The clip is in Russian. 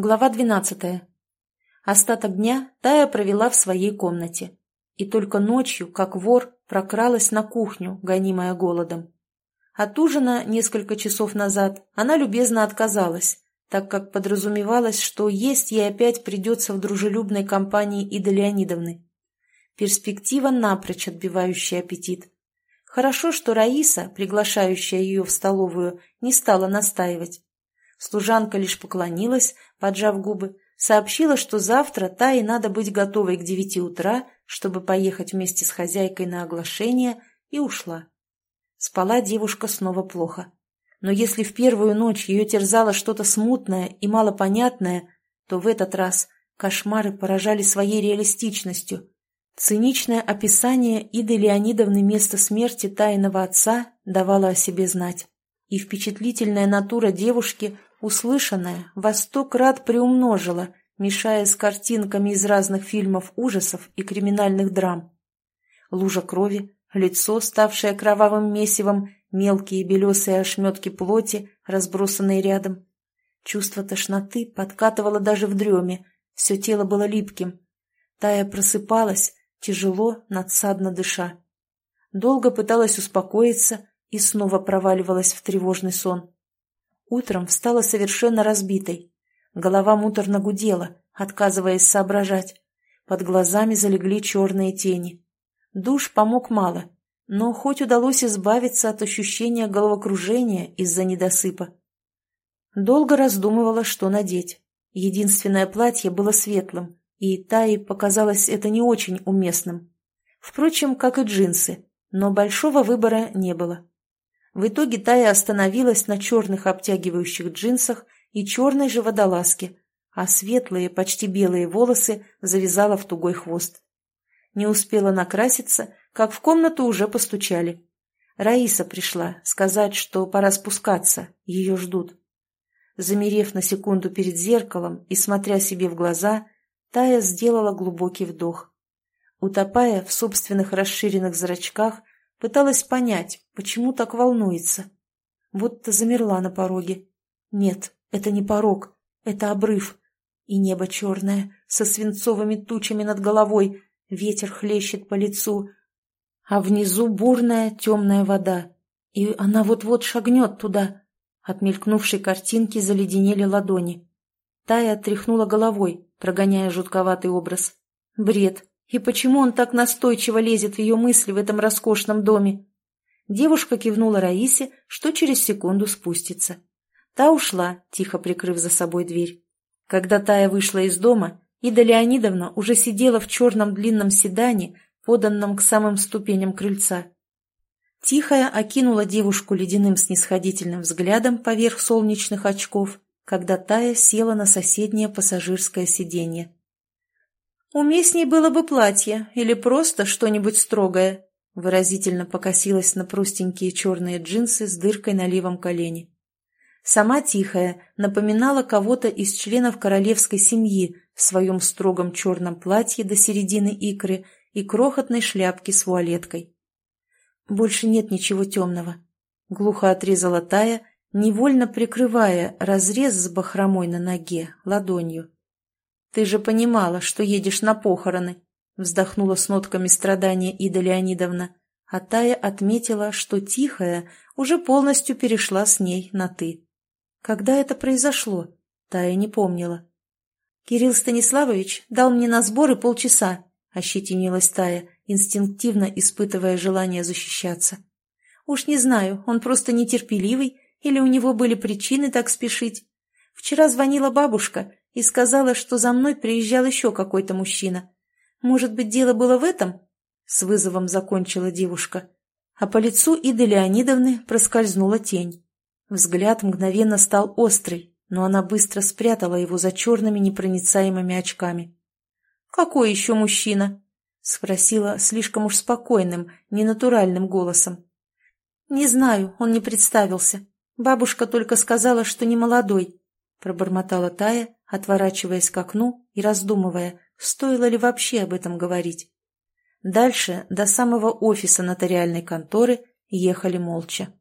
Глава двенадцатая. Остаток дня Тая провела в своей комнате. И только ночью, как вор, прокралась на кухню, гонимая голодом. От ужина несколько часов назад она любезно отказалась, так как подразумевалось, что есть ей опять придется в дружелюбной компании Иды Леонидовны. Перспектива напрочь отбивающая аппетит. Хорошо, что Раиса, приглашающая ее в столовую, не стала настаивать. Служанка лишь поклонилась, поджав губы, сообщила, что завтра Тае надо быть готовой к девяти утра, чтобы поехать вместе с хозяйкой на оглашение, и ушла. Спала девушка снова плохо. Но если в первую ночь ее терзало что-то смутное и малопонятное, то в этот раз кошмары поражали своей реалистичностью. Циничное описание Иды Леонидовны места смерти тайного отца давало о себе знать. И впечатлительная натура девушки Услышанное во сто крат приумножила, мешая с картинками из разных фильмов ужасов и криминальных драм. Лужа крови, лицо, ставшее кровавым месивом, мелкие белесые ошметки плоти, разбросанные рядом. Чувство тошноты подкатывало даже в дреме, все тело было липким. Тая просыпалась, тяжело, надсадно дыша. Долго пыталась успокоиться и снова проваливалась в тревожный сон. Утром встала совершенно разбитой. Голова муторно гудела, отказываясь соображать. Под глазами залегли черные тени. Душ помог мало, но хоть удалось избавиться от ощущения головокружения из-за недосыпа. Долго раздумывала, что надеть. Единственное платье было светлым, и Таи показалось это не очень уместным. Впрочем, как и джинсы, но большого выбора не было. В итоге Тая остановилась на черных обтягивающих джинсах и черной же водолазке, а светлые, почти белые волосы завязала в тугой хвост. Не успела накраситься, как в комнату уже постучали. Раиса пришла сказать, что пора спускаться, ее ждут. Замерев на секунду перед зеркалом и смотря себе в глаза, Тая сделала глубокий вдох. Утопая в собственных расширенных зрачках, Пыталась понять, почему так волнуется. Вот-то замерла на пороге. Нет, это не порог, это обрыв. И небо черное, со свинцовыми тучами над головой, ветер хлещет по лицу. А внизу бурная темная вода. И она вот-вот шагнет туда. От мелькнувшей картинки заледенели ладони. Тая отряхнула головой, прогоняя жутковатый образ. Бред. И почему он так настойчиво лезет в ее мысли в этом роскошном доме? Девушка кивнула Раисе, что через секунду спустится. Та ушла, тихо прикрыв за собой дверь. Когда Тая вышла из дома, Ида Леонидовна уже сидела в черном длинном седане, поданном к самым ступеням крыльца. Тихая окинула девушку ледяным снисходительным взглядом поверх солнечных очков, когда Тая села на соседнее пассажирское сиденье. «Уместней было бы платье или просто что-нибудь строгое», выразительно покосилась на простенькие черные джинсы с дыркой на левом колене. Сама Тихая напоминала кого-то из членов королевской семьи в своем строгом черном платье до середины икры и крохотной шляпке с вуалеткой. «Больше нет ничего темного», — глухо отрезала Тая, невольно прикрывая разрез с бахромой на ноге ладонью. «Ты же понимала, что едешь на похороны», — вздохнула с нотками страдания Ида Леонидовна, а Тая отметила, что Тихая уже полностью перешла с ней на «ты». Когда это произошло? Тая не помнила. «Кирилл Станиславович дал мне на сборы полчаса», — ощетинилась Тая, инстинктивно испытывая желание защищаться. «Уж не знаю, он просто нетерпеливый или у него были причины так спешить. Вчера звонила бабушка и сказала, что за мной приезжал еще какой-то мужчина. Может быть, дело было в этом?» С вызовом закончила девушка. А по лицу Иды Леонидовны проскользнула тень. Взгляд мгновенно стал острый, но она быстро спрятала его за черными непроницаемыми очками. «Какой еще мужчина?» — спросила слишком уж спокойным, ненатуральным голосом. «Не знаю, он не представился. Бабушка только сказала, что не молодой», — пробормотала Тая, отворачиваясь к окну и раздумывая, стоило ли вообще об этом говорить. Дальше, до самого офиса нотариальной конторы, ехали молча.